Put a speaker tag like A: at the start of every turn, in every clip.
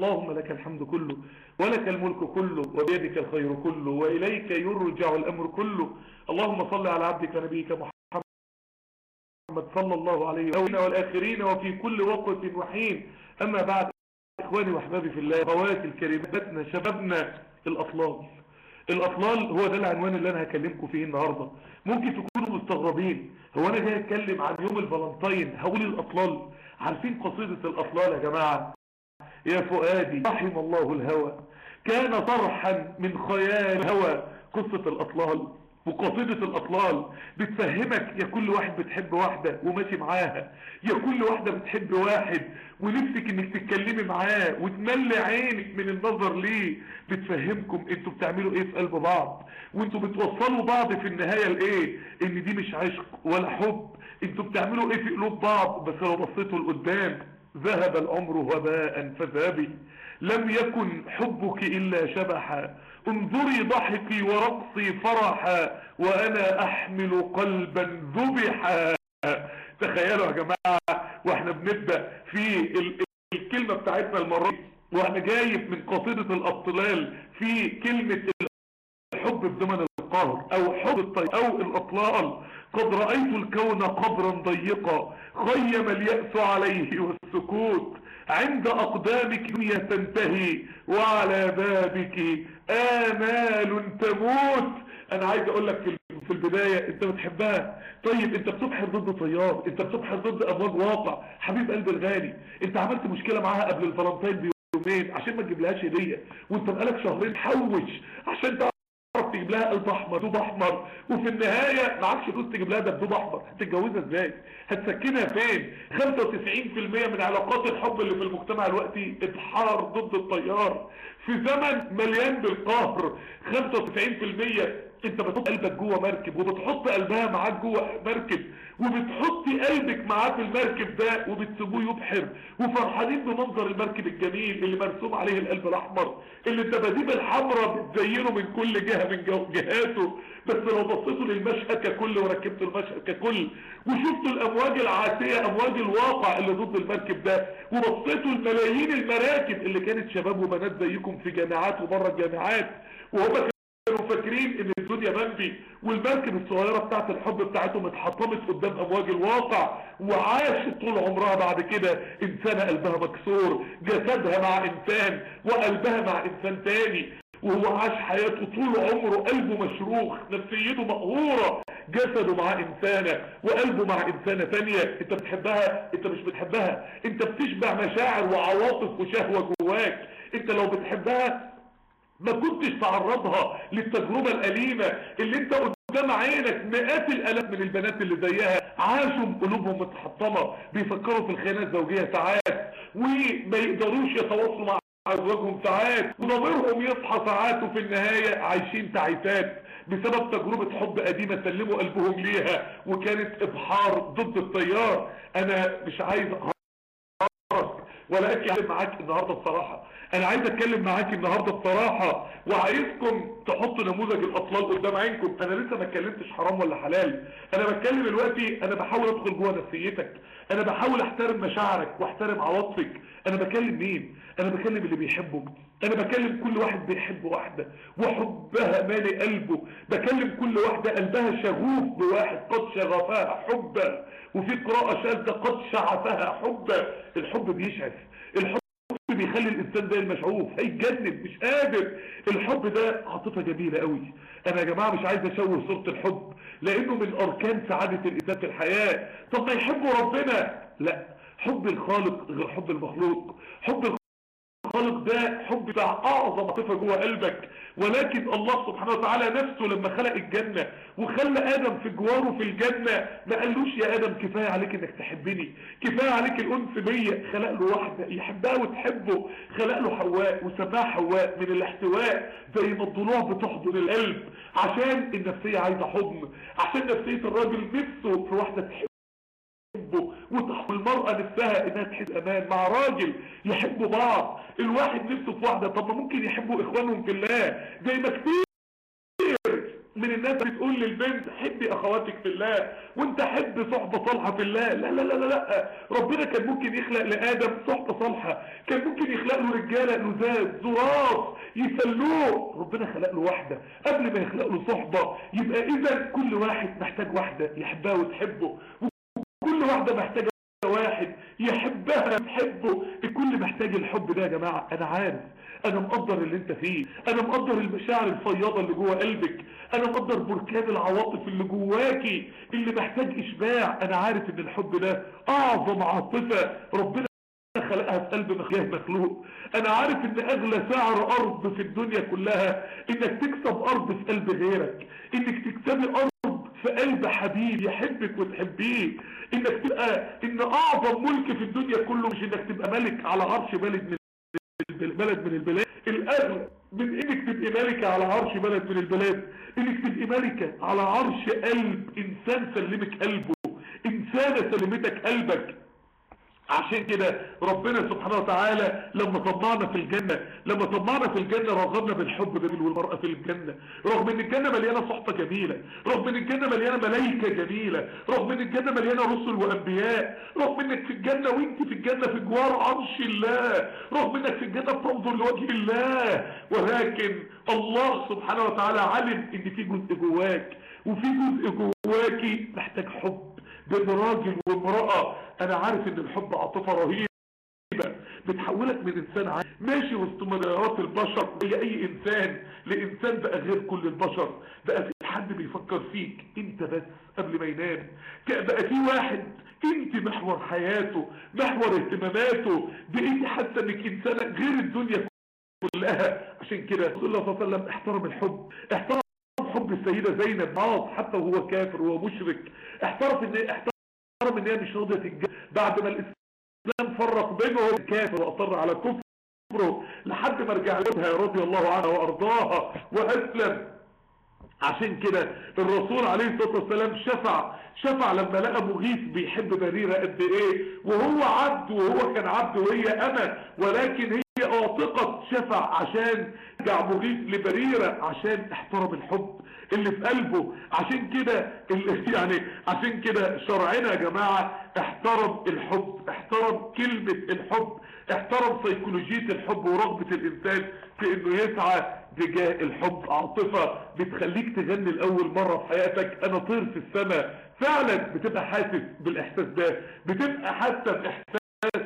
A: اللهم لك الحمد كله ولك الملك كله وبيدك الخير كله وإليك يرجع الأمر كله. اللهم صل على عبدك ونبيك محمد صلى الله عليه وسلم والآخرين وفي كل وقت وحين. أما بعد إخواني وأحبابي في الله خواتي الكريماتنا شبابنا الأطلال. الأطلال هو ده العنوان اللي أنا هكلمكم فيه النهاردة. ممكن تكونوا مستغربين هو أنا جاي أتكلم عن يوم الفالنتين هقول الأطلال. عارفين قصيدة الأطلال يا جماعة؟ يا فؤادي رحم الله الهوى. كان طرحا من خيال الهوى قصة الأطلال وقصيدة الأطلال بتفهمك يا كل واحد بتحب واحدة وماشي معاها. يا كل واحدة بتحب واحد ونفسك إنك تتكلمي معاه وتملي عينك من النظر ليه. بتفهمكم أنتوا بتعملوا إيه في قلب بعض؟ وأنتوا بتوصلوا بعض في النهاية لإيه؟ إن دي مش عشق ولا حب. أنتوا بتعملوا إيه في قلوب بعض؟ بس لو بصيتوا لقدام ذهب العمر وباء فذابي لم يكن حبك إلا شبحا. انظري ضحكي ورقصي فرحا وأنا أحمل قلبا ذبحا. تخيلوا يا جماعة وإحنا بنبدأ في الكلمة بتاعتنا المرة وأنا جايب من قصيدة الأطلال في كلمة الحب بزمن القهر أو حب الطيب أو الأطلال. قد رأيت الكون قبرا ضيقا خيم اليأس عليه والسكوت. عند أقدامك دنيا تنتهي وعلى بابك آمال تموت. أنا عايز أقول لك في البداية أنت بتحبها؟ طيب أنت بتبحر ضد طيار أنت بتبحر ضد أمواج واقع. حبيب قلبي الغالي أنت عملت مشكلة معاها قبل الفالنتين بيومين عشان ما تجيبلهاش هدية وأنت بقالك شهرين حوش عشان تعرف تجيب لها قلب احمر دوب احمر وفي النهاية معكش فلوس تجيب لها دبدوب احمر هتتجوزها إزاي؟ هتسكنها فين؟ 95% من علاقات الحب اللي في المجتمع دلوقتي اتحار ضد الطيار. في زمن مليان بالقهر 95% انت بتحط قلبك جوه مركب وبتحط قلبها معاك جوه مركب وبتحطي قلبك معاه في المركب ده وبتسيبوه يبحر. وفرحانين بمنظر المركب الجميل اللي مرسوم عليه القلب الأحمر اللي الدباديب الحمراء بتزينه من كل جهة من جهاته. بس لو بصيتوا للمشهد ككل وركبتوا المشهد ككل وشفتوا الأمواج العاتية أمواج الواقع اللي ضد المركب ده وبصيتوا الملايين المراكب اللي كانت شباب وبنات زيكم في جامعات وبره الجامعات وهم كانوا فاكرين إن الدنيا بمبي والمركب الصغيرة بتاعت الحب بتاعتهم اتحطمت قدام امواج الواقع وعاشت طول عمرها بعد كده إنسانة قلبها مكسور جسدها مع إنسان وقلبها مع إنسان تاني وهو عاش حياته طول عمره قلبه مشروخ نفسيته مقهورة جسده مع إنسانة وقلبه مع إنسانة تانية أنت بتحبها؟ أنت مش بتحبها؟ أنت بتشبع مشاعر وعواطف وشهوة جواك أنت لو بتحبها ما كنتش تعرضها للتجربة الأليمة اللي انت قدام عينك مئات الآلاف من البنات اللي زيها عاشوا قلوبهم متحطمة بيفكروا في الخيانة الزوجية ساعات وما يقدروش يتواصلوا مع أزواجهم ساعات وضميرهم يصحى ساعات وفي النهاية عايشين تعيسات بسبب تجربة حب قديمة سلموا قلبهم ليها وكانت إبحار ضد التيار. أنا مش عايز ولا أتكلم معاك النهاردة بصراحة. أنا عايز أتكلم معاك النهاردة بصراحة. وعايزكم تحطوا نموذج الأطلال قدام عينكم. أنا لسه ما اتكلمتش حرام ولا حلال. أنا بتكلم دلوقتي أنا بحاول أدخل جوه نفسيتك. أنا بحاول أحترم مشاعرك وأحترم عواطفك. أنا بكلم مين؟ أنا بكلم اللي بيحبه أنا بكلم كل واحد بيحب واحدة. وحبها مالي قلبه بكلم كل واحدة قلبها شغوف بواحد قد شغفها حبا. وفي قراءة شاذة قد شعفها حبا الحب بيشعف. الحب بيخلي الإنسان ده المشعوف هيتجنن مش قادر. الحب ده عاطفة جميلة قوي. أنا يا جماعة مش عايز أشوه صورة الحب لأنه من أركان سعادة الإنسان في الحياة. طب ما يحبوا ربنا؟ لا. حب الخالق غير حب المخلوق. حب الخالق ده حب بتاع أعظم عاطفه جوه قلبك. ولكن الله سبحانه وتعالى نفسه لما خلق الجنة وخلى آدم في جواره في الجنة ما قالوش يا آدم كفاية عليك إنك تحبني كفاية عليك الانس بيا. خلق له واحدة يحبها وتحبه. خلق له حواء وسماها حواء من الاحتواء زي ما الضلوع بتحضن القلب. عشان النفسية عايزة حضن عشان نفسية الراجل نفسه في واحدة تحب يحبه وتحب المرأة نفسها إنها تحس أمان مع راجل يحبوا بعض. الواحد نفسه في واحدة طب ما ممكن يحبوا إخوانهم في الله؟ زي ما كتير من الناس بتقول للبنت حبي أخواتك في الله وأنت حب صحبة صالحة في الله. لا لا لا لا لا. ربنا كان ممكن يخلق لآدم صحبة صالحة كان ممكن يخلق له رجالة لزاز زراف يسلوه. ربنا خلق له واحدة. قبل ما يخلق له صحبة يبقى اذا كل واحد محتاج واحدة يحبها وتحبه. وكل واحدة محتاجة واحد يحبها وتحبه الكل محتاج الحب ده يا جماعة. أنا عارف أنا مقدر اللي أنت فيه. أنا مقدر المشاعر الفياضة اللي جوه قلبك. أنا مقدر بركان العواطف اللي جواكي اللي محتاج إشباع. أنا عارف إن الحب ده أعظم عاطفة ربنا خلقها في قلب مخلوق. مخلوق. أنا عارف إن أغلى سعر أرض في الدنيا كلها إنك تكسب أرض في قلب غيرك. إنك تكسبي أرض في قلب حبيب يحبك وتحبيه. إنك تبقى إن أعظم ملك في الدنيا كله مش إنك تبقى ملك على عرش بلد من بلد من البلاد. الاغلى من إنك تبقي ملكة على عرش بلد من البلاد. إنك تبقي ملكة على عرش قلب إنسان سلمك قلبه. إنسانة سلمتك قلبك. عشان كده ربنا سبحانه وتعالى لما طمعنا في الجنة لما طمعنا في الجنة رغبنا بالحب بالرجل والمرأة في الجنة. رغم إن الجنة مليانة صحبة جميلة رغم إن الجنة مليانة ملايكة جميلة رغم إن الجنة مليانة رسل وأنبياء رغم إنك في الجنة وإنت في الجنة في جوار عرش الله رغم إنك في الجنة بتنظر لوجه الله. ولكن الله سبحانه وتعالى علم إن في جزء جواك وفي جزء جواكي محتاج حب بين راجل وامرأة. أنا عارف إن الحب عاطفة رهيبة بتحولك من إنسان عادي. ماشي وسط مليارات البشر. زي أي إنسان. لانسان بقى غير كل البشر. بقى في حد بيفكر فيك. أنت بس قبل ما ينام. بقى في واحد. أنت محور حياته. محور اهتماماته. بقيتي حاسه إنك إنسانة غير الدنيا كلها. عشان كده رسول الله صلى الله عليه وسلم احترم الحب. احترم حب السيدة زينب. عاص حتى وهو كافر وهو مشرك. احترف ان احترم ان هي مش راضيه تتجوز بعد ما الإسلام فرق بينهم كافر واصر على كفره لحد ما رجع لها رضي الله عنها وارضاها واسلم عشان كده الرسول عليه الصلاة والسلام شفع شفع لما لقى مغيث بيحب بريرة قد إيه وهو عبد وهو كان عبد وهي أنا ولكن هي اعتقد شفع عشان مغيث لبريرة عشان احترم الحب اللي في قلبه. عشان كده يعني عشان كده شرعنا يا جماعة احترم الحب احترم كلمة الحب احترم سيكولوجية الحب ورغبة الإنسان في إنه يسعى تجاه الحب. عاطفة بتخليك تغني الأول مرة في حياتك. أنا طير في السماء. فعلا بتبقى حاسس بالإحساس ده. بتبقى حاسة باحساس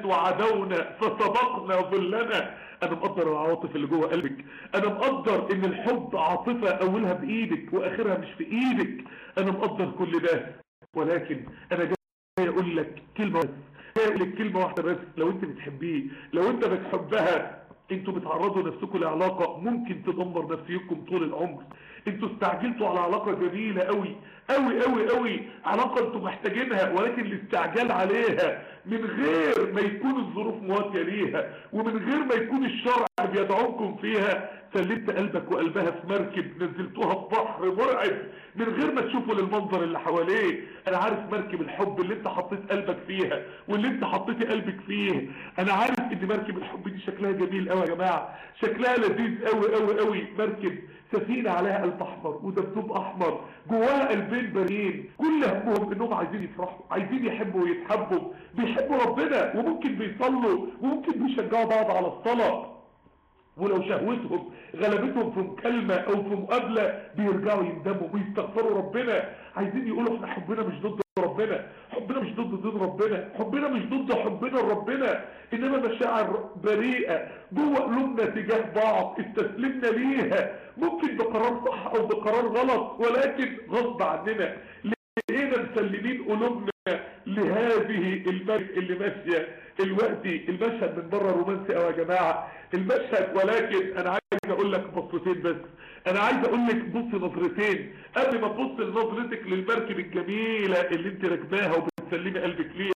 A: وعدونا فسبقنا ظلنا. أنا مقدر العواطف اللي جوه قلبك. أنا مقدر إن الحب عاطفة أولها بإيدك وآخرها مش في إيدك. أنا مقدر كل ده. ولكن أنا جاي أقول لك كلمة بس. جاي أقول لك كلمة واحدة بس. لو أنت بتحبيه لو أنت بتحبها أنتوا بتعرضوا نفسكم لعلاقة ممكن تدمر نفسيكم طول العمر. أنتوا استعجلتوا على علاقة جميلة قوي. قوي قوي قوي. علاقة أنتوا محتاجينها ولكن الاستعجال عليها من غير ما يكون الظروف مواتية ليها ومن غير ما يكون الشرع بيدعوكم فيها سلمت قلبك وقلبها في مركب نزلتوها في بحر مرعب من غير ما تشوفوا للمنظر اللي حواليه. أنا عارف مركب الحب اللي انت حطيت قلبك فيها واللي انت حطيت قلبك فيه. أنا عارف إن مركب الحب دي شكلها جميل قوي يا جماعة. شكلها لذيذ قوي قوي قوي مركب سفينة عليها قلب أحمر ودبدوب أحمر جواها قلبين بريين كل همهم إنهم عايزين يفرحوا عايزين يحبوا ويتحبوا. بيحبوا ربنا وممكن بيصلوا وممكن بيشجعوا بعض على الصلاة. ولو شهوتهم غلبتهم في مكالمة أو في مقابلة بيرجعوا يندموا ويستغفروا ربنا. عايزين يقولوا إحنا حبنا مش ضد ربنا. حبنا مش ضد ضد ربنا. حبنا مش ضد حبنا لربنا إنما مشاعر بريئة. جوه قلوبنا تجاه بعض. استسلمنا ليها. ممكن بقرار صح أو بقرار غلط. ولكن غصب عننا. لقينا مسلمين قلوبنا لهذه المركب اللي ماشية دلوقتي المشهد من بره رومانسي قوي يا جماعة. المشهد ولكن أنا عايز أقول لك بصتين بس. أنا عايز أقول لك بص نظرتين. قبل ما تبص لنظرتك للمركب الجميلة اللي أنت راكباها وبتسلمي قلبك ليها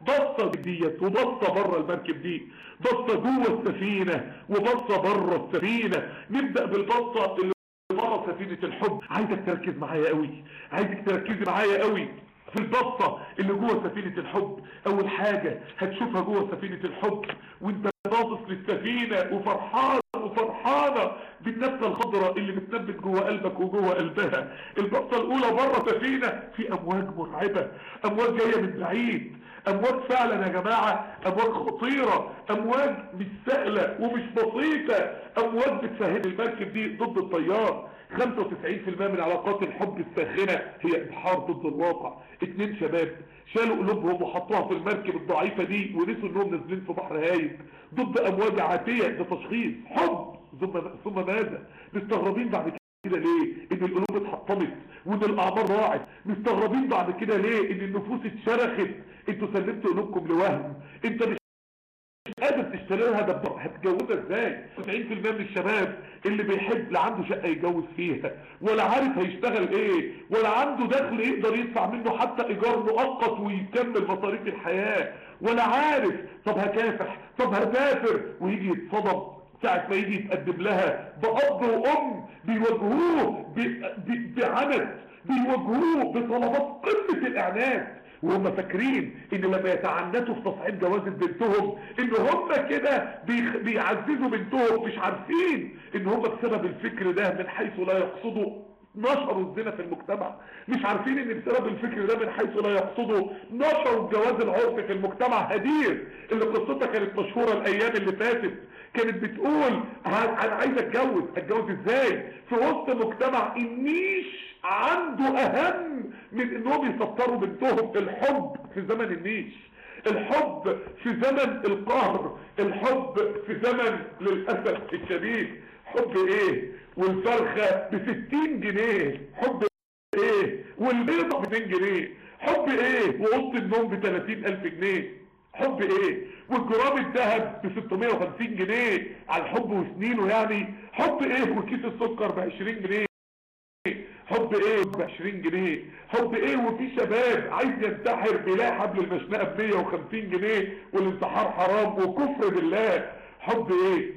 A: بصة ديت وبصة بره المركب دي. بصة جوه السفينة وبصة بره السفينة. نبدأ بالبصة اللي بره سفينة الحب. عايزك تركز معايا قوي عايزك تركزي معايا قوي في البصة اللي جوه سفينة الحب. أول حاجة هتشوفها جوه سفينة الحب. وأنت باصص للسفينة وفرحان وفرحانة بالنبتة الخضراء اللي بتنبت جوه قلبك وجوه قلبها. البطة الأولى بره سفينة في أمواج مرعبة أمواج جاية من بعيد. أمواج فعلا يا جماعة أمواج خطيرة. أمواج مش سهلة ومش بسيطة. أمواج بتسهل المركب دي ضد الطيار. 95% من علاقات الحب الساخنة هي إبحار ضد الواقع. اتنين شباب شالوا قلوبهم وحطوها في المركب الضعيفة دي ونسوا إنهم نازلين في بحر هايب. ضد أمواج عاتية ده تشخيص حب. ثم ماذا؟ مستغربين بعد كده ليه؟ إن القلوب اتحطمت وإن الأعمار ضاعت مستغربين بعد كده ليه؟ إن النفوس اتشرخت. أنتوا سلمتوا قلوبكم لوهم. انت مش قادر تشتريها ده هتجوزها إزاي؟ 90% من الشباب اللي بيحب لا عنده شقة يتجوز فيها ولا عارف هيشتغل إيه ولا عنده دخل يقدر يدفع منه حتى إيجار مؤقت ويكمل مصاريف الحياة ولا عارف. طب هكافح طب هسافر ويجي يتصدم. ساعة ما يجي يتقدم لها بأب وأم بيواجهوه بعند بيواجهوه بطلبات قمة الإعلان وهم فاكرين إن لما يتعنتوا في تصعيد جوازة بنتهم إن هم كده بيعززوا بنتهم مش عارفين إن هم بسبب الفكر ده من حيث لا يقصدوا. نشروا الزنا في المجتمع. مش عارفين إن بسبب الفكر ده من حيث لا يقصدوا. نشروا الجواز العرفي في المجتمع هدير اللي قصتها كانت مشهورة الأيام اللي فاتت. كانت بتقول أنا عايز أتجوز. أتجوز إزاي؟ في وسط مجتمع النيش عنده أهم من إنهم يسطروا بنتهم. الحب في زمن النيش الحب في زمن القهر. الحب في زمن للأسف الشديد. حب إيه؟ والفرخة بستين جنيه. حب إيه؟ والبيضة باتنين جنيه. حب إيه؟ وقصة النوم بتلاتين ألف جنيه. حب إيه؟ والجرام الذهب ب 650 جنيه على الحب وسنينه يعني حب إيه وكيس السكر ب 20 جنيه؟ حب إيه ب 20 جنيه؟ حب إيه وفي شباب عايز ينتحر بيلاقي حبل المشنقة ب 150 جنيه والانتحار حرام وكفر بالله؟ حب إيه؟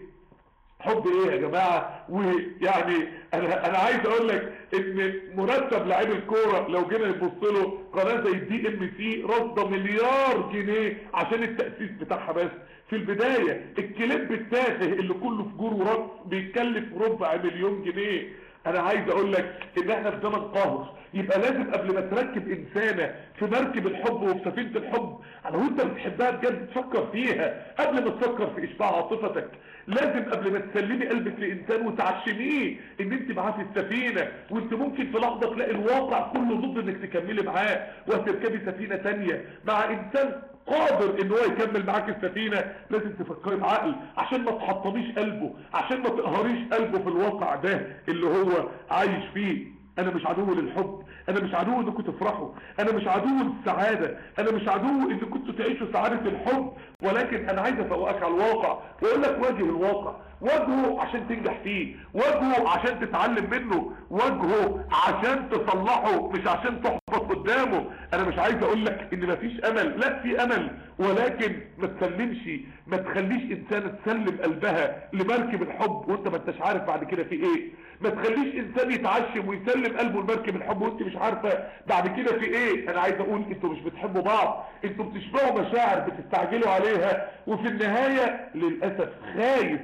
A: حب إيه يا جماعة؟ ويعني أنا أنا عايز أقول لك إن مرتب لاعب الكورة لو جينا نبص له قناة زي ال DMC رصده مليار جنيه عشان التأسيس بتاعها بس. في البداية الكليب التافه اللي كله فجور ورقص بيتكلف ربع مليون جنيه. أنا عايز أقول لك ان إحنا في زمن قهر يبقى لازم قبل ما تركب انسانة في مركب الحب وفي سفينة الحب. لو انت بتحبها بجد تفكر فيها قبل ما تفكر في اشباع عاطفتك. لازم قبل ما تسلمي قلبك لانسان وتعشميه ان انت معاه في السفينة. وانت ممكن في لحظة تلاقي الواقع كله ضد انك تكملي معاه وهتركبي سفينة تانية مع انسان قادر إن هو يكمل معاك السفينة لازم تفكري بعقل عشان ما تحطميش قلبه عشان ما تقهريش قلبه في الواقع ده اللي هو عايش فيه. أنا مش عدو للحب أنا مش عدو إنكم تفرحوا أنا مش عدو للسعادة أنا مش عدو ان كنتوا تعيشوا سعادة الحب ولكن أنا عايز أفوقك على الواقع وأقول لك واجه الواقع واجهه عشان تنجح فيه واجهه عشان تتعلم منه واجهه عشان تصلحه مش عشان تحبط قدامه. أنا مش عايز أقول لك إن مفيش أمل لا في أمل. ولكن ما تسلمش ما تخليش انسانة تسلم قلبها لمركب الحب وأنت ما أنتش عارف بعد كده في إيه. ما تخليش إنسان يتعشم ويسلم قلبه لمركب الحب وأنت مش عارفة بعد كده في إيه. أنا عايز أقول أنتوا مش بتحبوا بعض. أنتوا بتشبعوا مشاعر بتستعجلوا عليها. وفي النهاية للأسف خايف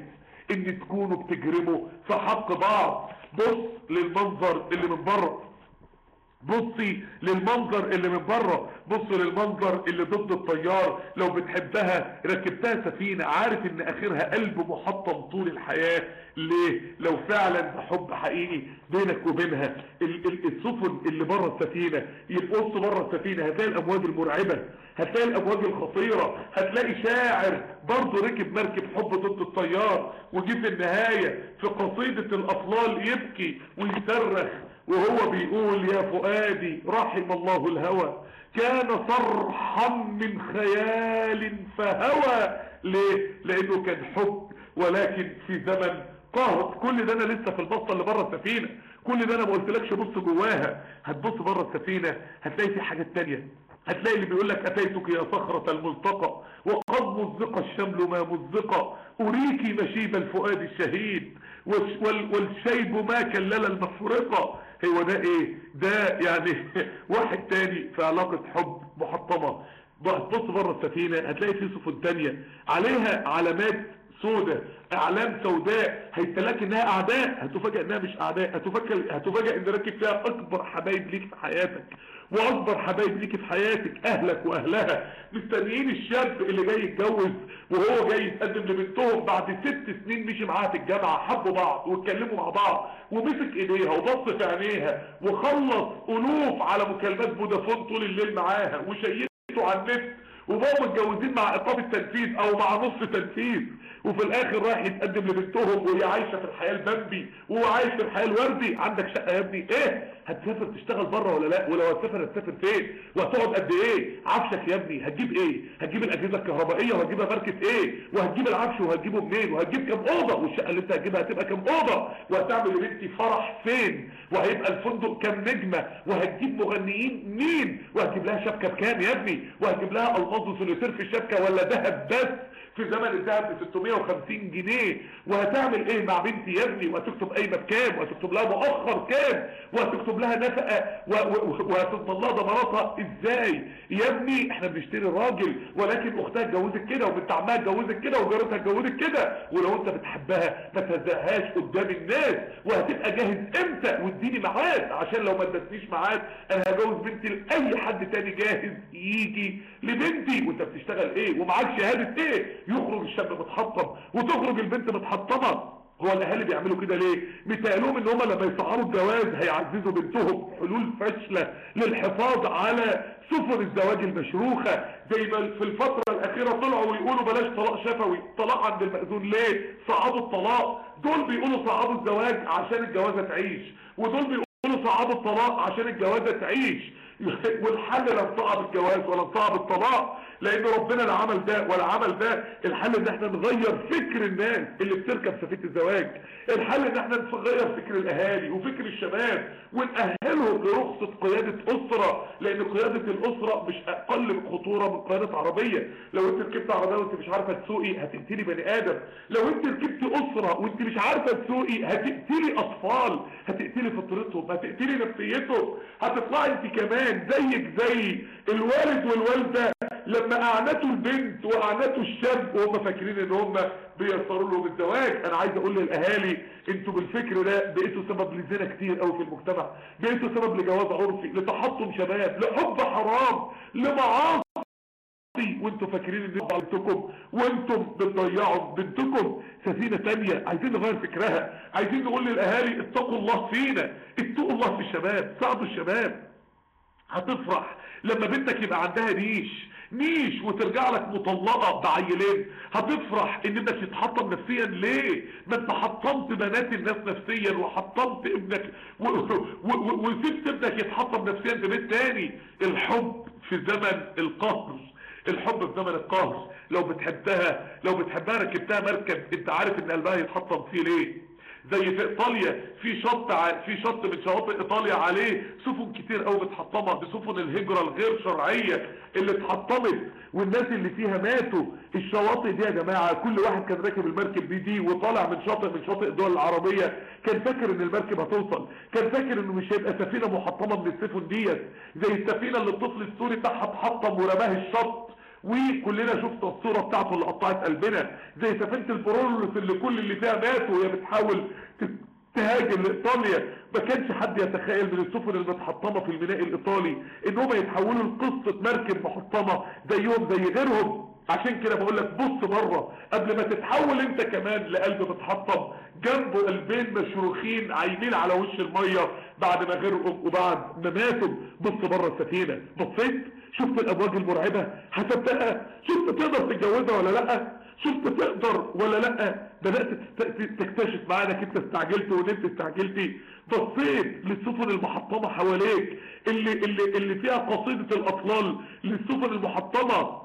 A: إن تكونوا بتجرموا في حق بعض. بص للمنظر اللي من بره. بصي للمنظر اللي من بره بص للمنظر اللي ضد الطيار. لو بتحبها ركبتها سفينة عارف إن آخرها قلب محطم طول الحياة. ليه؟ لو فعلا ده حب حقيقي بينك وبينها. ال ال السفن اللي بره السفينة يبقص بره السفينة هتلاقي الأمواج المرعبة هتلاقي الأمواج الخطيرة هتلاقي شاعر برضه ركب مركب حب ضد الطيار. وجي في النهاية في قصيدة الأطلال يبكي ويصرخ. وهو بيقول يا فؤادي رحم الله الهوى. كان صرحا من خيال فهوى. ليه؟ لأنه كان حب. ولكن في زمن قهر كل ده أنا لسه في البصه اللي بره السفينة. كل ده أنا ما قلتلكش بص جواها. هتبص بره السفينة هتلاقي في حاجات تانية. هتلاقي اللي بيقول لك أتيتك يا صخرة الملتقى. وقد مزق الشمل ما مزق. اريك مشيب الفؤاد الشهيد. والشيب ما كلل المفرقة. هو ده إيه؟ ده يعني واحد تاني في علاقة حب محطمة. بص بره السفينة هتلاقي في سفن تانية. عليها علامات سوداء إعلام سوداء هيتلاك إنها أعداء. هتفاجئ إنها مش أعداء. هتفاجئ هتفاجئ إن راكب فيها أكبر حبايب ليك في حياتك. واكبر حبايب ليك في حياتك أهلك وأهلها. مستنيين الشاب اللي جاي يتجوز وهو جاي يتقدم لبنتهم بعد ست سنين مشي معاها في الجامعة حبوا بعض واتكلموا مع بعض ومسك إيديها وبص في عينيها وخلص ألوف على مكالمات فودافون طول الليل معاها وشيته على النت. وبقوا متجوزين مع ايقاف التنفيذ أو مع نص تنفيذ. وفي الآخر رايح يتقدم لبنتهم وهي عايشة في الحياة البمبي وهو عايش في الحياة الوردي. عندك شقة يا ابني؟ إيه؟ هتسافر تشتغل بره ولا لا؟ ولو هتسافر هتسافر فين؟ وهتقعد قد إيه؟ عفشك يا ابني هتجيب إيه؟ هتجيب الأجهزة الكهربائية وهتجيبها ماركه إيه؟ وهتجيب العفش وهتجيبه منين؟ وهتجيب كام أوضة؟ والشقة اللي انت هتجيبها هتبقى كام أوضة؟ وهتعمل لبنتي فرح فين؟ وهيبقى الفندق كام نجمة؟ وهتجيب مغنيين مين؟ وهتجيب لها شبكة بكام يا ابني؟ وهتجيب لها الماظ وسوليتير في الشبكة ولا ذهب بس؟ في زمن الذهب ب 650 جنيه. وهتعمل إيه مع بنتي يا ابني؟ وهتكتب قايمه بكام وهتكتب لها مؤخر كام؟ وهتكتب لها نفقة؟ وهتضمن لها ضماناتها؟ إزاي؟ يا ابني إحنا بنشتري راجل ولكن أختها اتجوزت كده وبنت عمها اتجوزت كده وجارتها اتجوزت كده. ولو أنت بتحبها ما تهزقهاش قدام الناس. وهتبقى جاهز إمتى؟ واديني ميعاد. عشان لو ما ادتنيش ميعاد أنا هجوز بنتي لأي حد تاني جاهز يجي. لبنتي. وانت بتشتغل إيه؟ ومعاك شهادة إيه؟ يخرج الشاب متحطم وتخرج البنت متحطمة. هو الاهالي بيعملوا كده ليه؟ متقالهم إن هم لما يصعروا الجواز هيعززوا بنتهم حلول فاشلة للحفاظ على سفن الزواج المشروخة. زي ما في الفترة الأخيرة طلعوا ويقولوا بلاش طلاق شفوي. طلاق عند المأذون ليه؟ صعبوا الطلاق. دول بيقولوا صعبوا الزواج عشان الجوازة تعيش. ودول بيقولوا صعبوا الطلاق عشان الجوازة تعيش. والحل لا صعب الجواز ولا صعب الطلاق لأن ربنا لا عمل ده ولا عمل ده. الحل إن إحنا نغير فكر الناس اللي بتركب سفينة الزواج. الحل إن إحنا نغير فكر الأهالي وفكر الشباب ونأهلهم لرخصة قيادة أسرة لأن قيادة الأسرة مش أقل خطورة من قيادة عربية. لو أنت ركبت عربية وأنت مش عارفة تسوقي هتقتلي بني آدم. لو أنت ركبت أسرة وأنت مش عارفة تسوقي هتقتلي أطفال هتقتلي فطرتهم هتقتلي نفسيتهم. هتطلعي أنت كمان زيك زي الوالد والوالدة لما أعنتوا البنت وأعنتوا الشاب وهم فاكرين إن هم بيسروا لهم الزواج. أنا عايز أقول للأهالي أنتوا بالفكر ده بقيتوا سبب لزنا كتير قوي في المجتمع. بقيتوا سبب لجواز عرفي لتحطم شباب لحب حرام لمعاصي. وأنتوا فاكرين إن بنتكم. وأنتم بتضيعوا بنتكم. سفينة تانية. عايزين نغير فكرها. عايزين نقول للأهالي اتقوا الله فينا. اتقوا الله في الشباب. ساعدوا الشباب. هتفرح. لما بنتك يبقى عندها نيش نيش وترجع لك مطلقة بعيلين هتفرح إن ابنك يتحطم نفسيا. ليه؟ ما أنت حطمت بنات الناس نفسيا وحطمت ابنك وسبت ابنك يتحطم نفسيا في بيت تاني. الحب في زمن القهر. الحب في زمن القهر. لو بتحبها لو بتحبها ركبتها مركب أنت عارف إن قلبها يتحطم فيه ليه؟ زي في إيطاليا في شط. في شط من شواطئ إيطاليا عليه سفن كتير قوي متحطمه بسفن الهجرة الغير شرعية اللي اتحطمت والناس اللي فيها ماتوا الشواطئ دي يا جماعة كل واحد كان راكب المركب دي دي وطالع من شاطئ من شاطئ الدول العربية كان فاكر إن المركب هتوصل كان فاكر إنه مش هيبقى سفينة محطمة من السفن ديت زي السفينة اللي الطفل السوري بتاعها اتحطم ورماه الشط وكلنا شفنا الصورة بتاعته اللي قطعت قلبنا. زي سفينة البرولوس اللي كل اللي فيها ماتوا وهي بتحاول تهاجم لايطاليا ما كانش حد يتخيل من السفن المتحطمة في الميناء الإيطالي إن هم يتحولوا لقصة مركب محطمة زيهم زي غيرهم. عشان كده بقول لك بص بره. قبل ما تتحول أنت كمان لقلب متحطم جنبه قلبين مشروخين عايمين على وش المية بعد ما غرقوا وبعد ما ماتوا. بص بره السفينة. بصيت؟ شفت الابواج المرعبة؟ حسبتها شفت تقدر تتجوزها ولا لأ؟ شفت تقدر ولا لأ؟ بدأت تكتشف معانا انت استعجلت ونمت استعجلتي. بصيت للسفن المحطمة حواليك اللي, اللي, اللي فيها قصيدة الأطلال للسفن المحطمة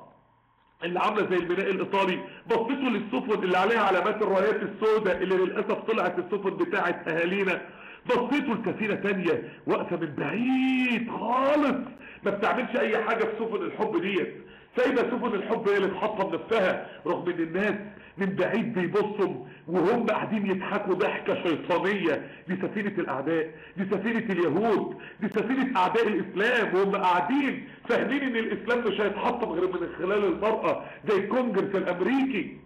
A: اللي عاملة زي البناء الإيطالي. بصيتوا للسفن اللي عليها علامات الرايات السوداء اللي للأسف طلعت السفن بتاعت أهالينا. بصيتوا لسفينة تانية واقفة من بعيد خالص. ما بتعملش أي حاجة في سفن الحب ديت. سايبة سفن الحب هي اللي تحطم نفسها رغم إن الناس من بعيد بيبصوا وهم قاعدين يضحكوا ضحكة شيطانية. دي سفينة الأعداء دي سفينة اليهود دي سفينة أعداء الإسلام. وهم قاعدين فاهمين إن الإسلام مش هيتحطم غير من خلال المرأة زي الكونجرس الأمريكي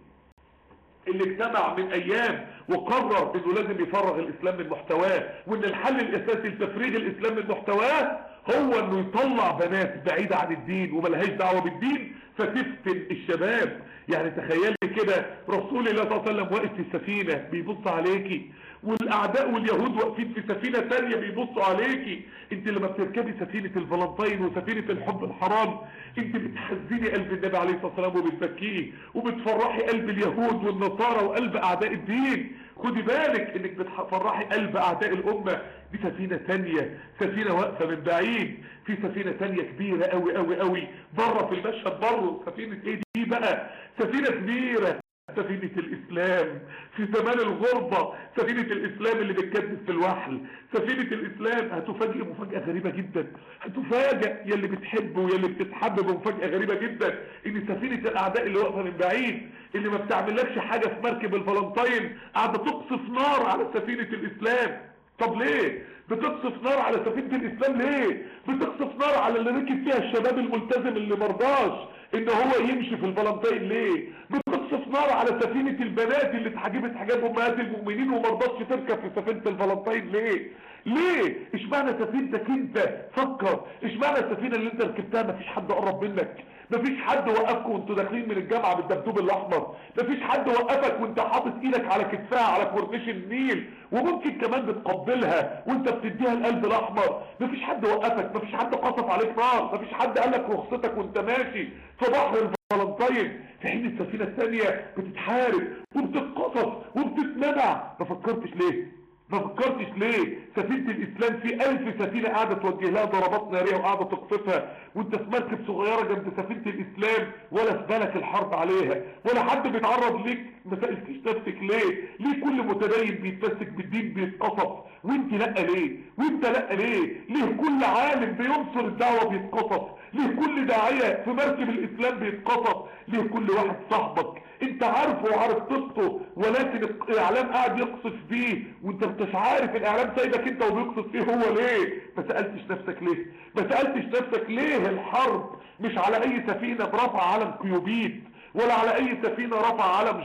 A: اللي اجتمع من أيام وقرر إنه لازم يفرغ الإسلام من محتواه وإن الحل الأساسي لتفريغ الإسلام من محتواه هو إنه يطلع بنات بعيدة عن الدين وملهاش دعوة بالدين فتفتن الشباب. يعني تخيلي كده رسول الله صلى الله عليه وسلم واقف في السفينة بيبص عليكي والأعداء واليهود واقفين في سفينة تانية بيبصوا عليكي. انت لما بتركبي سفينة الفالنتين وسفينة الحب الحرام انت بتحزني قلب النبي عليه الصلاة والسلام وبتبكيه وبتفرحي قلب اليهود والنصارى وقلب أعداء الدين. خدي بالك إنك بتفرحي قلب أعداء الأمة دي سفينة تانية. سفينة واقفة من بعيد. في سفينة تانية كبيرة قوي قوي قوي بره في المشهد بره. سفينة إيه دي بقى؟ سفينة كبيرة. سفينة الإسلام. في زمان الغربة سفينة الإسلام اللي بتكدس في الوحل. سفينة الإسلام هتفاجئ مفاجأة غريبة جدا. هتفاجئ يلي بتحبه ويلي بتتحبب مفاجأة غريبة جدا. إن سفينة الأعداء اللي واقفة من بعيد اللي ما بتعملكش حاجة في مركب الفالنتين قاعدة تقصف نار على سفينة الإسلام. طب ليه؟ بتقصف نار على سفينة الإسلام ليه؟ بتقصف نار على اللي ركب فيها الشباب الملتزم اللي مرضاش إن هو يمشي في الفالنتين ليه؟ بتقصف نار على سفينة البنات اللي اتحجبت حجاب أمهات المؤمنين ومرضتش تركب في سفينة الفالنتين ليه؟ ليه؟ اشمعنى سفينتك انت فكر. اشمعنى السفينة اللي انت ركبتها؟ مفيش حد قرب منك. مفيش حد وقفكم وانتوا داخلين من الجامعة بالدبدوب الأحمر. مفيش حد وقفك وانت حاطط إيدك على كتفها على كورنيش النيل. وممكن كمان بتقبلها وانت بتديها القلب الأحمر. مفيش حد وقفك مفيش حد قصف عليك نار. مفيش حد قالك رخصتك وانت ماشي. في بحر الفالنتين. في حين السفينة الثانية بتتحارب وبتتقصف وبتتمنع. ما فكرتش ليه؟ ما فكرتش ليه؟ سفينة الإسلام في ألف سفينة قاعدة توجه لها ضربات نارية وقاعدة تقصفها وأنت في مركب صغيرة جنب سفينة الإسلام ولا في بالك الحرب عليها ولا حد بيتعرض ليك؟ ما سألتش نفسك ليه؟ ليه كل متدين بيتمسك بالدين بيتقصف؟ وأنت لأ ليه؟ وأنت لأ ليه؟ ليه كل عالم بينصر الدعوة بيتقصف؟ ليه كل داعية في مركب الإسلام بيتقصف ليه كل واحد صاحبك. انت عارفه وعارف قصته ولكن الإعلام قاعد يقصف بيه وانت مش عارف الإعلام سايبك انت وبيقصف فيه هو ليه. ما سألتش نفسك ليه؟ ما سألتش نفسك ليه الحرب مش على أي سفينة برفع علم كيوبيد ولا على أي سفينة رفع علم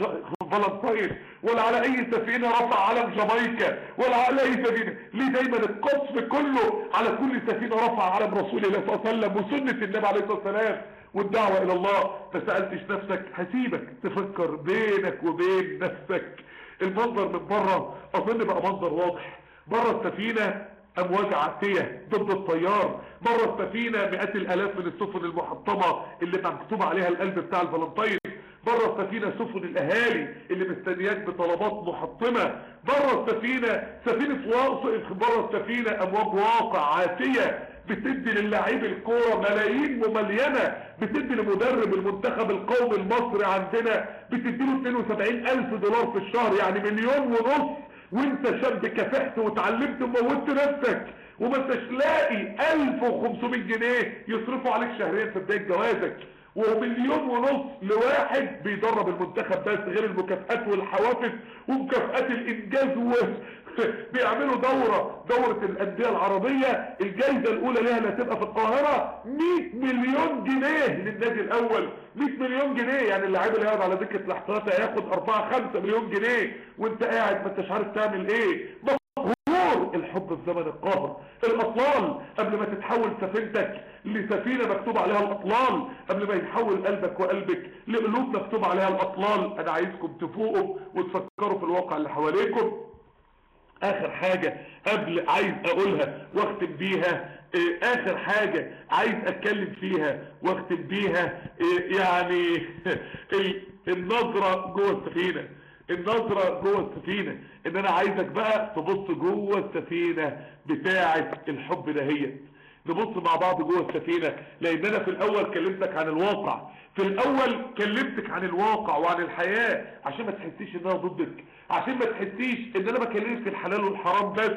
A: فالنتين ولا على أي سفينة رفع علم جامايكا ولا على أي سفينة. ليه دايما القصف كله على كل سفينة رفع علم رسول الله صلى الله عليه وسلم وسنة النبي عليه الصلاة والسلام والدعوة إلى الله؟ ما سألتش نفسك هسيبك تفكر بينك وبين نفسك. المنظر من بره أظن بقى منظر واضح. بره السفينة امواج عاتية ضد الطيار؟ بره السفينة مئات الآلاف من السفن المحطمة اللي مكتوب عليها القلب بتاع الفالنتين بره السفينة سفن الأهالي اللي مستنياك بطلبات محطمة. بره السفينة سفينة واقف بره السفينة أمواج واقع عاتية بتدي للاعيب الكورة ملايين مملينة بتدي لمدرب المنتخب القومي المصري عندنا بتدي له 72 ألف دولار في الشهر يعني مليون ونص وانت شاب كافحت وتعلمت وموتت نفسك وما انتش لاقي 1500 جنيه يصرفوا عليك شهريا في بداية جوازك ومليون ونص لواحد بيدرب المنتخب بس غير المكافآت والحوافز ومكافآت الإنجاز و... بيعملوا دورة دورة الأندية العربية الجايزة الأولى ليها اللي هتبقى في القاهرة 100 مليون جنيه للنادي الأول. 100 مليون جنيه يعني اللاعب اللي قاعد على دكة الاحتياطي هياخد 4 5 مليون جنيه. وأنت قاعد ما أنتش عارف تعمل إيه. مقهور الحب في زمن القهر. الأطلال قبل ما تتحول سفينتك لسفينة مكتوب عليها الأطلال قبل ما يتحول قلبك وقلبك لقلوب مكتوب عليها الأطلال. أنا عايزكم تفوقوا وتفكروا في الواقع اللي حواليكم. آخر حاجة قبل عايز أقولها واختم بيها إيه آخر حاجة عايز أتكلم فيها واختم بيها إيه يعني النظرة جوه السفينة النظرة جوه السفينة إن أنا عايزك بقى تبص جوه السفينة بتاعة الحب دهيت نبص مع بعض جوه السفينة لأن أنا في الأول كلمتك عن الواقع. في الأول كلمتك عن الواقع وعن الحياة عشان ما تحسيش انها ضدك. عشان ما تحسيش إن أنا بكلمك في الحلال والحرام بس.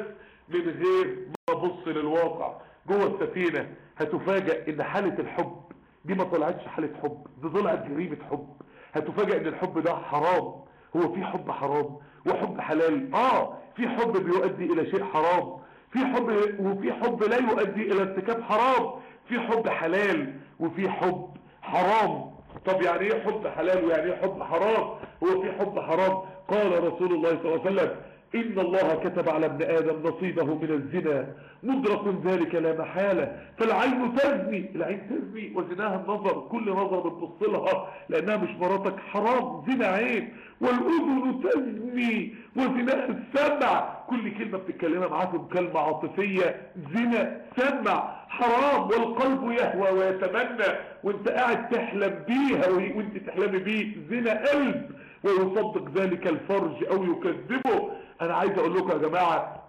A: من غير ما أبص للواقع. جوه السفينة هتفاجأ إن حالة الحب دي ما طلعتش حالة حب دي طلعت جريمة حب. هتفاجأ إن الحب ده حرام. هو في حب حرام وحب حلال. آه في حب بيؤدي إلى شيء حرام. في حب وفي حب لا يؤدي إلى ارتكاب حرام في حب حلال وفي حب حرام. طب يعني إيه حب حلال ويعني إيه حب حرام؟ هو في حب حرام. قال رسول الله صلى الله عليه وسلم إن الله كتب على ابن آدم نصيبه من الزنا. مدرك ذلك لا محالة فالعين تزني. العين تزني. وزناها النظر. كل نظر بتبص لها لأنها مش مراتك. حرام. زنا عين والأذن تزني. وزناها السمع. كل كلمة بتتكلمها معاك بكلمة عاطفية. زنا. سمع. حرام. والقلب يهوى ويتمنى. وانت قاعد تحلم بيها. وانت تحلمي بيه. زنا قلب. ويصدق ذلك الفرج أو يكذبه. أنا عايز أقول لكم يا جماعة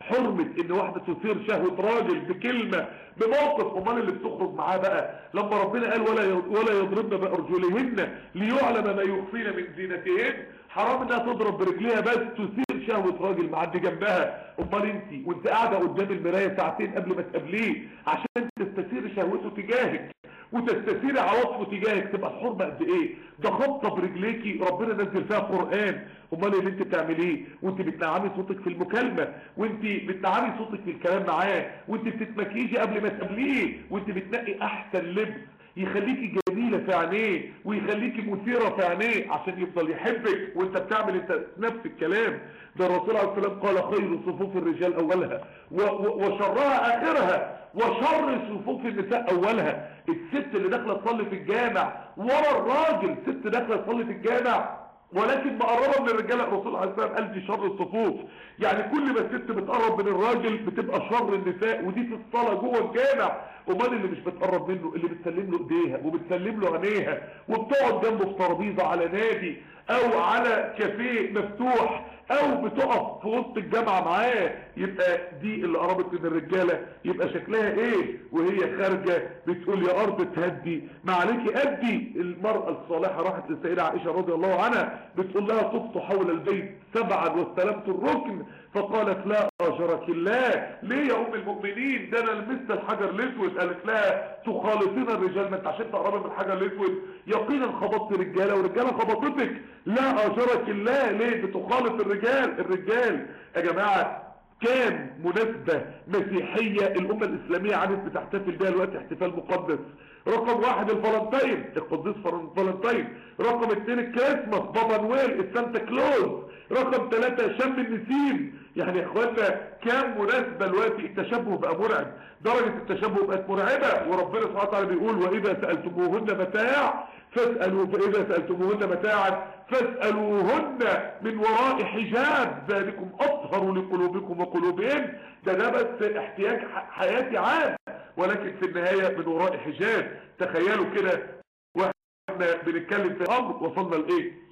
A: حرمة إن واحدة تثير شهوة راجل بكلمة بموقف أمال اللي بتخرج معاه بقى. لما ربنا قال ولا ولا يضربن بأرجلهن ليعلم ما يخفين من زينتهن حرام إنها تضرب برجليها بس تثير شهوة راجل معدي جنبها. أمال انت وأنت قاعدة قدام المراية ساعتين قبل ما تقابليه عشان تستثير شهوته تجاهك. وتستثير عواطفه تجاهك. تبقى الحرمة قد إيه؟ ده خبطة برجليكي. ربنا نزل فيها قرآن. أمال اللي أنت بتعمليه؟ وأنت بتنعمي صوتك في المكالمة. وأنت بتنعمي صوتك في الكلام معاه. وأنت بتتمكيجي قبل ما تقابليه وأنت بتنقي أحسن لبس يخليكي جميلة في عينيه. ويخليكي مثيرة في عينيه عشان يفضل يحبك. وأنت بتعمل أنت نفس الكلام. ده الرسول عليه السلام قال خير صفوف الرجال أولها. وشرها آخرها. وشر صفوف النساء أولها. الست اللي داخلة تصلي في الجامع ورا الراجل ست داخلة تصلي في الجامع ولكن مقربة من الرجالة الرسول عليه السلام قال دي شر الصفوف. يعني كل ما الست بتقرب من الراجل بتبقى شر النساء ودي في الصلاة جوه الجامع. أمال اللي مش بتقرب منه اللي بتسلم له إيديها وبتسلم له عينيها وبتقعد جنبه في ترابيزة على نادي أو على كافيه مفتوح أو بتقف في وسط الجامعة معاه يبقى دي اللي قربت من الرجالة يبقى شكلها إيه؟ وهي خارجة بتقول يا أرض تهدي ما عليكي أدي. المرأة الصالحة راحت للسيدة عائشة رضي الله عنها بتقول لها طفت حول البيت سبعا واستلمت الركن فقالت لا أجرك الله. ليه يا أم المؤمنين؟ ده أنا لمست الحجر الأسود. قالت لها تخالطين الرجال. ما أنت عشان تقربي من الحجر الأسود. يقينا خبطت رجالة ورجالة خبطتك. لا أجرك الله. ليه؟ بتخالط الرجال. الرجال. يا جماعة كان مناسبة مسيحية الأمة الإسلامية عادت بتحتفل بها الوقت احتفال مقدس. رقم واحد الفالنتين القديس فالنتين رقم اتنين الكريسماس بابا نويل السانتا كلوز. رقم ثلاثة شم النسيم يعني اخوانا كام مناسبة الوقت التشبه بقى مرعب؟ درجة التشبه بقت مرعبة وربنا سبحانه وتعالى بيقول وإذا سألتموهن متاع فاسألوا فإذا سألتموهن متاعا فاسألوهن من وراء حجاب. ذلكم أطهر لقلوبكم وقلوبهم. ده ده بس احتياج حياتي عام ولكن في النهاية من وراء حجاب. تخيلوا كده وإحنا بنتكلم في أمر وصلنا لإيه؟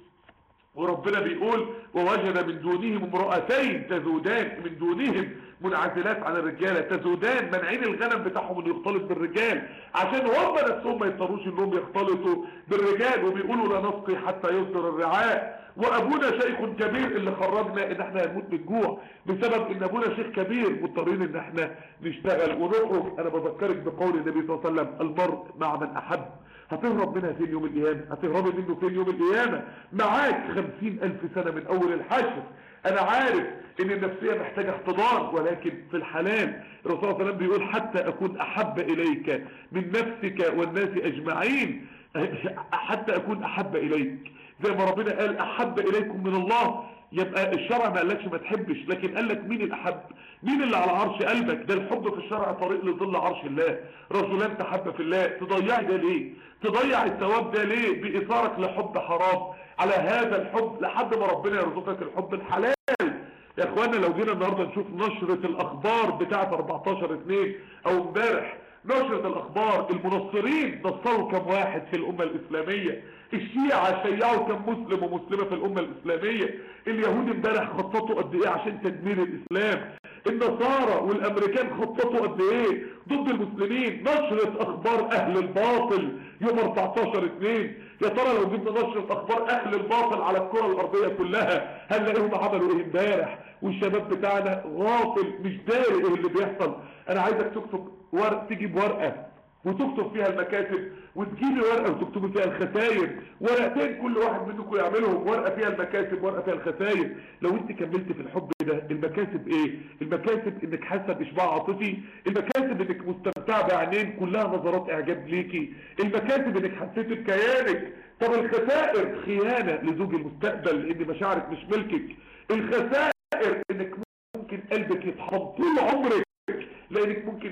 A: وربنا بيقول ووجد من دونهم امرأتين تزودان من دونهم منعزلات عن الرجالة تزودان منعين الغنم بتاعهم إنه يختلط بالرجال. عشان هم نفسهم ما يضطروش إنهم يختلطوا بالرجال وبيقولوا لا نسقي حتى يصدر الرعاء. وأبونا شيخ كبير اللي خرجنا إن إحنا هنموت من الجوع بسبب إن أبونا شيخ كبير مضطرين إن إحنا نشتغل ونخرج. أنا بذكرك بقول النبي صلى الله عليه وسلم المرء مع من أحب. هتهرب منها فين يوم القيامة هتهربي منه فين يوم القيامة. معاك خمسين ألف سنة من أول الحشر. أنا عارف إن النفسية محتاجة احتضان ولكن في الحلال الرسول صلى الله عليه وسلم بيقول حتى أكون أحب إليك من نفسك والناس أجمعين. حتى أكون أحب إليك. زي ما ربنا قال أحب إليكم من الله. يبقى الشرع ما قالكش ما تحبش لكن قال لك مين الأحب؟ مين اللي على عرش قلبك؟ ده الحب في الشرع طريق لظل عرش الله. رجلان تحب في الله. تضيعي ده ليه؟ تضيع الثواب ده ليه؟ بإثارك لحب حرام. على هذا الحب لحد ما ربنا يرزقك الحب الحلال. يا اخوانا لو جينا النهارده نشوف نشرة الأخبار بتاعه 14 2 أو امبارح نشرة الأخبار المنصرين نصروا كم واحد في الأمة الإسلامية. الشيعة شيعوا كم مسلم ومسلمة في الأمة الإسلامية. اليهود امبارح خططوا قد إيه عشان تدمير الإسلام. النصارى والأمريكان خططوا قد إيه؟ ضد المسلمين. نشرة أخبار أهل الباطل يوم 14 2 يا ترى لو جبنا نشرة أخبار أهل الباطل على الكرة الأرضية كلها هنلاقيهم عملوا إيه امبارح؟ والشباب بتاعنا غافل مش داري إيه اللي بيحصل. أنا عايزك تكتب ورق تجيب ورقة. وتكتب فيها المكاسب وتجيبي ورقة وتكتبي فيها الخسائر ورقتين كل واحد منكم يعملهم. ورقة فيها المكاسب ورقة فيها الخسائر لو انت كملت في الحب ده المكاسب إيه؟ المكاسب انك حاسة باشباع عاطفي. المكاسب انك مستمتعه بعينين كلها نظرات اعجاب ليكي. المكاسب انك حسيت بكيانك. طب الخسائر خيانة لزوج المستقبل ان مشاعرك مش ملكك. الخسائر انك ممكن قلبك يتحطم طول عمرك. لأنك ممكن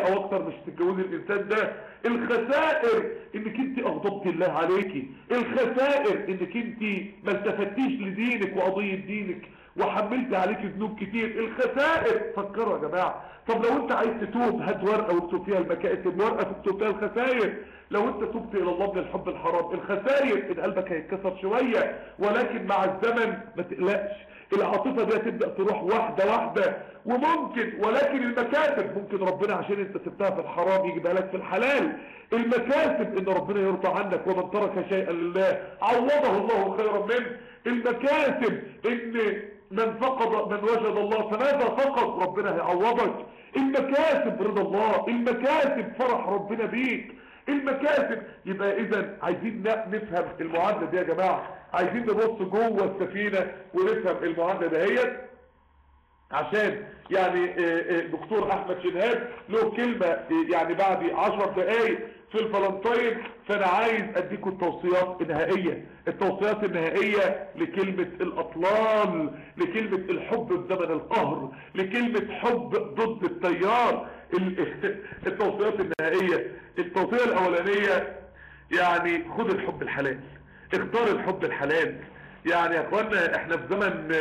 A: 90% أو أكتر مش تتجوزي الإنسان ده. الخسائر إنك أنت اغضبت الله عليكي الخسائر إنك أنت ما التفتيش لدينك وقضية دينك وحملت عليك ذنوب كتير. الخسائر فكروا يا جماعة. طب لو أنت عايز تتوب هات ورقة واكتب فيها المكاسب ورقة تكتب فيها الخسائر. لو أنت تبت إلى الله من الحب الحرام الخسائر إن قلبك هيتكسر شوية ولكن مع الزمن ما تقلقش. العاطفة دي هتبدأ تروح واحدة واحدة. وممكن ولكن المكاسب ممكن ربنا عشان انت سبتها في الحرام يجيبها لك في الحلال. المكاسب ان ربنا يرضى عنك ومن ترك شيئا لله عوضه الله خيرا منه. المكاسب ان من فقد من وجد الله فماذا فقد؟ ربنا هيعوضك. المكاسب رضا الله المكاسب فرح ربنا بيك. المكاسب. يبقى إذا عايزين نفهم المعادلة دي يا جماعة. عايزين نبص جوه السفينة ونفهم المعادلة دهيت. عشان يعني دكتور أحمد شنهاد له كلمة يعني بعد 10 دقائق في الفالنتين فأنا عايز أديكم التوصيات النهائية. التوصيات النهائية لكلمة الأطلال لكلمة الحب بزمن القهر لكلمة حب ضد التيار. التوصيات النهائية التوصية الأولانية يعني خد الحب الحلال اختار الحب الحلال. يعني يا اخوانا إحنا في زمن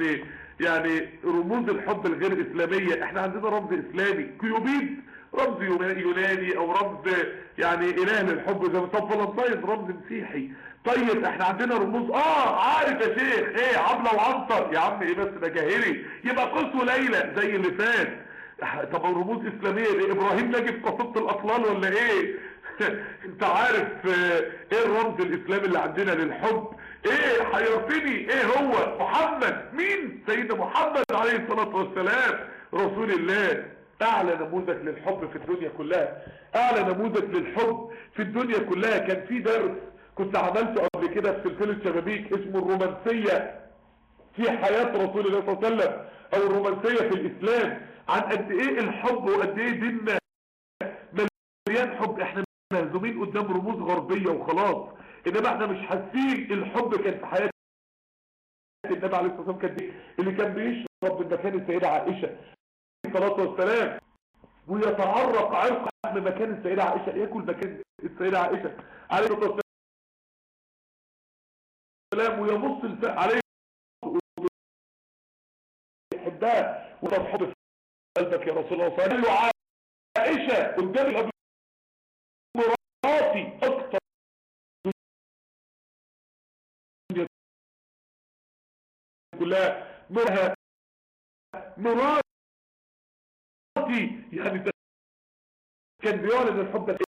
A: يعني يعني رموز الحب الغير إسلامية. إحنا عندنا رمز إسلامي كيوبيد رمز يوناني أو رمز يعني إله للحب. زي ما طب فلنطين رمز مسيحي. طيب إحنا عندنا رموز. آه عارف يا شيخ. إيه عبلة وعنطر يا عم إيه بس ده جاهلي يبقى قص وليلى زي اللي فات طب رموز إسلامية إيه إبراهيم نجي في قصيده الأطلال ولا إيه؟ أنت عارف إيه الرمز الإسلامي اللي عندنا للحب؟ إيه حيرتني إيه هو؟ محمد. مين؟ سيدنا محمد عليه الصلاة والسلام. رسول الله. أعلى نموذج للحب في الدنيا كلها. أعلى نموذج للحب في الدنيا كلها. كان في درس كنت عملته قبل كده في سلسلة شبابيك اسمه الرومانسية في حياة رسول الله صلى الله عليه وسلم أو الرومانسية في الإسلام. عن قد إيه الحب وقد إيه ديننا مليان حب. إحنا مهزومين قدام رموز غربية وخلاص. إنما إحنا مش حاسين الحب كان في حياة النبي عليه الصلاة والسلام كان اللي كان بيشرب من مكان السيدة عائشة. الصلاة والسلام. ويتعرق عرق من مكان السيدة عائشة. ياكل مكان السيدة عائشة. عليه الصلاة والسلام. ويمص عليه يحبها وتحب في قلبك يا رسول الله صلى الله عليه وسلم. عائشة قدام الأبي مراتي أكتر كلها. مرها مراتي يعني كان بيعلن الحب